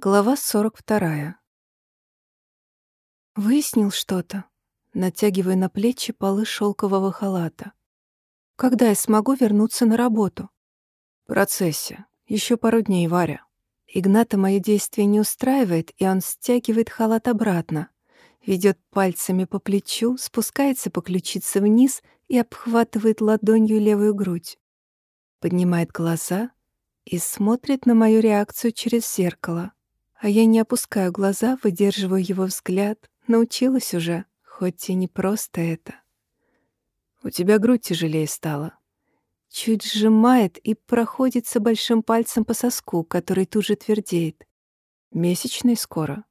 Глава 42. Выяснил что-то. Натягивая на плечи полы шелкового халата. Когда я смогу вернуться на работу? В процессе. Еще пару дней, Варя. Игната мое действие не устраивает, и он стягивает халат обратно. Ведет пальцами по плечу, спускается по ключице вниз и обхватывает ладонью левую грудь. Поднимает глаза и смотрит на мою реакцию через зеркало. А я не опускаю глаза, выдерживаю его взгляд. Научилась уже, хоть и не просто это. У тебя грудь тяжелее стала. Чуть сжимает и проходится большим пальцем по соску, который тут же твердеет. Месячный скоро.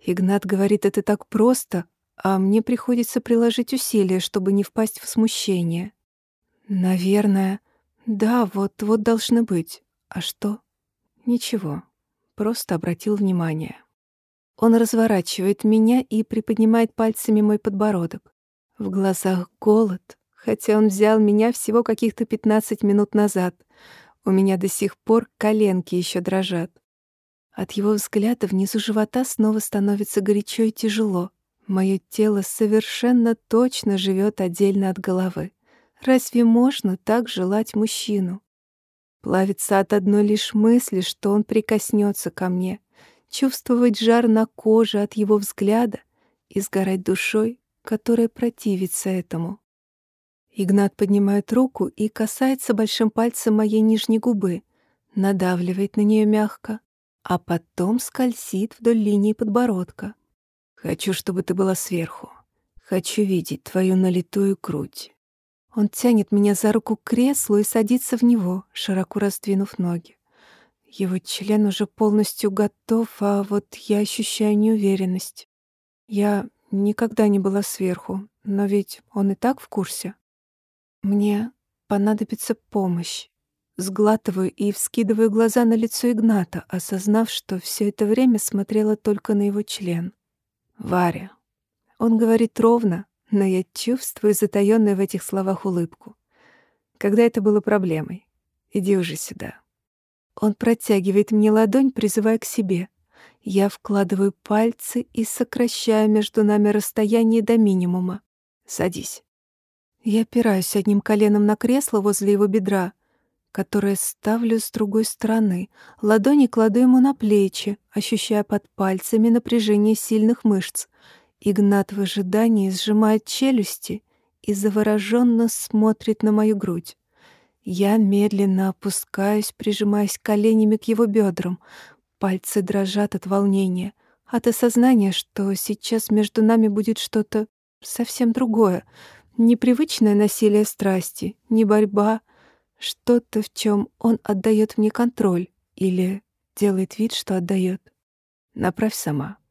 Игнат говорит это так просто, а мне приходится приложить усилия, чтобы не впасть в смущение. Наверное. Да, вот-вот должны быть. А что? Ничего просто обратил внимание. Он разворачивает меня и приподнимает пальцами мой подбородок. В глазах голод, хотя он взял меня всего каких-то 15 минут назад. У меня до сих пор коленки еще дрожат. От его взгляда внизу живота снова становится горячо и тяжело. Мое тело совершенно точно живет отдельно от головы. Разве можно так желать мужчину? Плавиться от одной лишь мысли, что он прикоснется ко мне, чувствовать жар на коже от его взгляда и сгорать душой, которая противится этому. Игнат поднимает руку и касается большим пальцем моей нижней губы, надавливает на нее мягко, а потом скользит вдоль линии подбородка. «Хочу, чтобы ты была сверху. Хочу видеть твою налитую грудь». Он тянет меня за руку к креслу и садится в него, широко раздвинув ноги. Его член уже полностью готов, а вот я ощущаю неуверенность. Я никогда не была сверху, но ведь он и так в курсе. Мне понадобится помощь. Сглатываю и вскидываю глаза на лицо Игната, осознав, что все это время смотрела только на его член. «Варя». Он говорит ровно, но я чувствую затаённую в этих словах улыбку. Когда это было проблемой? Иди уже сюда. Он протягивает мне ладонь, призывая к себе. Я вкладываю пальцы и сокращаю между нами расстояние до минимума. Садись. Я опираюсь одним коленом на кресло возле его бедра, которое ставлю с другой стороны. Ладони кладу ему на плечи, ощущая под пальцами напряжение сильных мышц. Игнат в ожидании сжимает челюсти и завороженно смотрит на мою грудь. Я медленно опускаюсь, прижимаясь коленями к его бедрам. Пальцы дрожат от волнения, от осознания, что сейчас между нами будет что-то совсем другое. Непривычное насилие страсти, не борьба, что-то, в чем он отдает мне контроль или делает вид, что отдает. Направь сама. —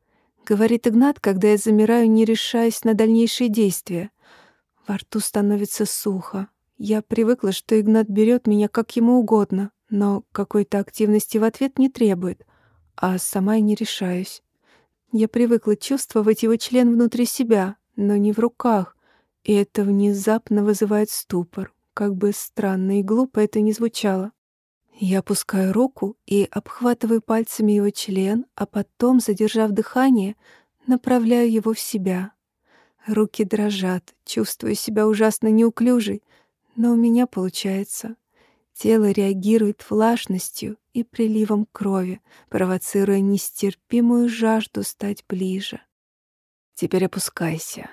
говорит Игнат, когда я замираю, не решаясь на дальнейшие действия. Во рту становится сухо. Я привыкла, что Игнат берет меня как ему угодно, но какой-то активности в ответ не требует, а сама и не решаюсь. Я привыкла чувствовать его член внутри себя, но не в руках, и это внезапно вызывает ступор, как бы странно и глупо это ни звучало. Я опускаю руку и обхватываю пальцами его член, а потом, задержав дыхание, направляю его в себя. Руки дрожат, чувствую себя ужасно неуклюжей, но у меня получается. Тело реагирует влажностью и приливом крови, провоцируя нестерпимую жажду стать ближе. Теперь опускайся.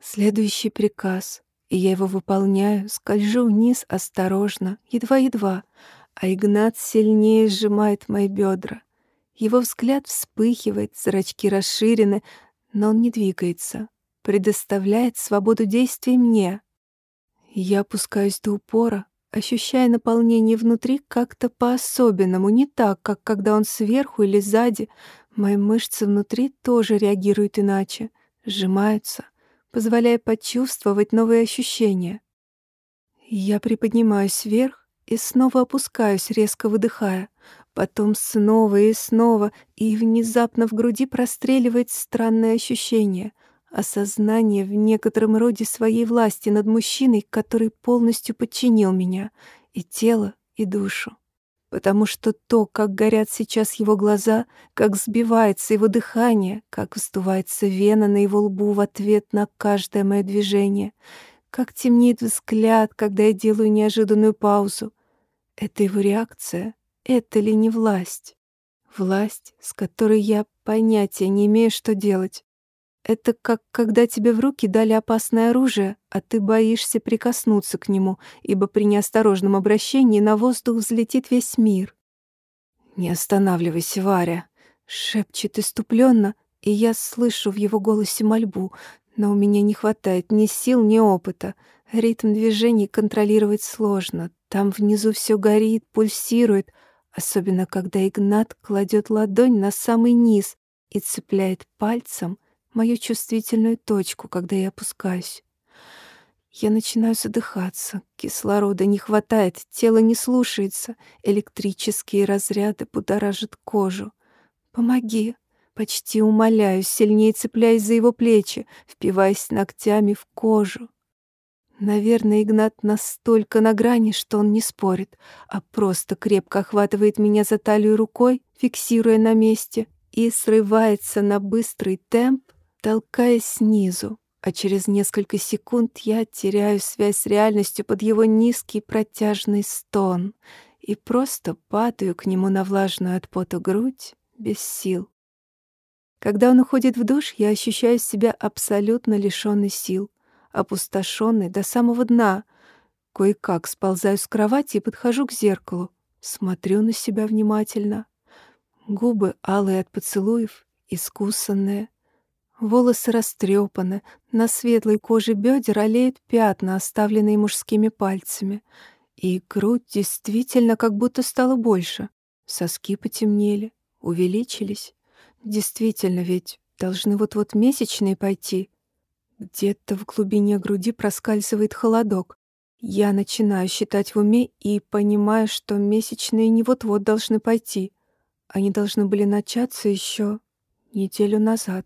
Следующий приказ, и я его выполняю, скольжу вниз осторожно, едва-едва, а Игнат сильнее сжимает мои бедра. Его взгляд вспыхивает, зрачки расширены, но он не двигается, предоставляет свободу действий мне. Я опускаюсь до упора, ощущая наполнение внутри как-то по-особенному, не так, как когда он сверху или сзади. Мои мышцы внутри тоже реагируют иначе, сжимаются, позволяя почувствовать новые ощущения. Я приподнимаюсь вверх, и снова опускаюсь, резко выдыхая. Потом снова и снова, и внезапно в груди простреливает странное ощущение, осознание в некотором роде своей власти над мужчиной, который полностью подчинил меня, и тело, и душу. потому что то, как горят сейчас его глаза, как сбивается его дыхание, как вздувается вена на его лбу в ответ на каждое мое движение, как темнеет взгляд, когда я делаю неожиданную паузу. Это его реакция. Это ли не власть? Власть, с которой я понятия не имею, что делать. Это как когда тебе в руки дали опасное оружие, а ты боишься прикоснуться к нему, ибо при неосторожном обращении на воздух взлетит весь мир. «Не останавливайся, Варя!» — шепчет иступленно, и я слышу в его голосе мольбу, но у меня не хватает ни сил, ни опыта. Ритм движений контролировать сложно. Там внизу все горит, пульсирует, особенно когда Игнат кладет ладонь на самый низ и цепляет пальцем мою чувствительную точку, когда я опускаюсь. Я начинаю задыхаться, кислорода не хватает, тело не слушается, электрические разряды будоражат кожу. «Помоги!» Почти умоляю, сильнее цепляясь за его плечи, впиваясь ногтями в кожу. Наверное, Игнат настолько на грани, что он не спорит, а просто крепко охватывает меня за талию рукой, фиксируя на месте, и срывается на быстрый темп, толкаясь снизу, а через несколько секунд я теряю связь с реальностью под его низкий протяжный стон и просто падаю к нему на влажную от пота грудь без сил. Когда он уходит в душ, я ощущаю себя абсолютно лишённой сил, опустошённой до самого дна. Кое-как сползаю с кровати и подхожу к зеркалу, смотрю на себя внимательно. Губы алые от поцелуев, искусанные, Волосы растрепаны, на светлой коже бедер олеют пятна, оставленные мужскими пальцами. И грудь действительно как будто стала больше. Соски потемнели, увеличились. Действительно, ведь должны вот-вот месячные пойти. Где-то в глубине груди проскальзывает холодок. Я начинаю считать в уме и понимаю, что месячные не вот-вот должны пойти. Они должны были начаться еще неделю назад.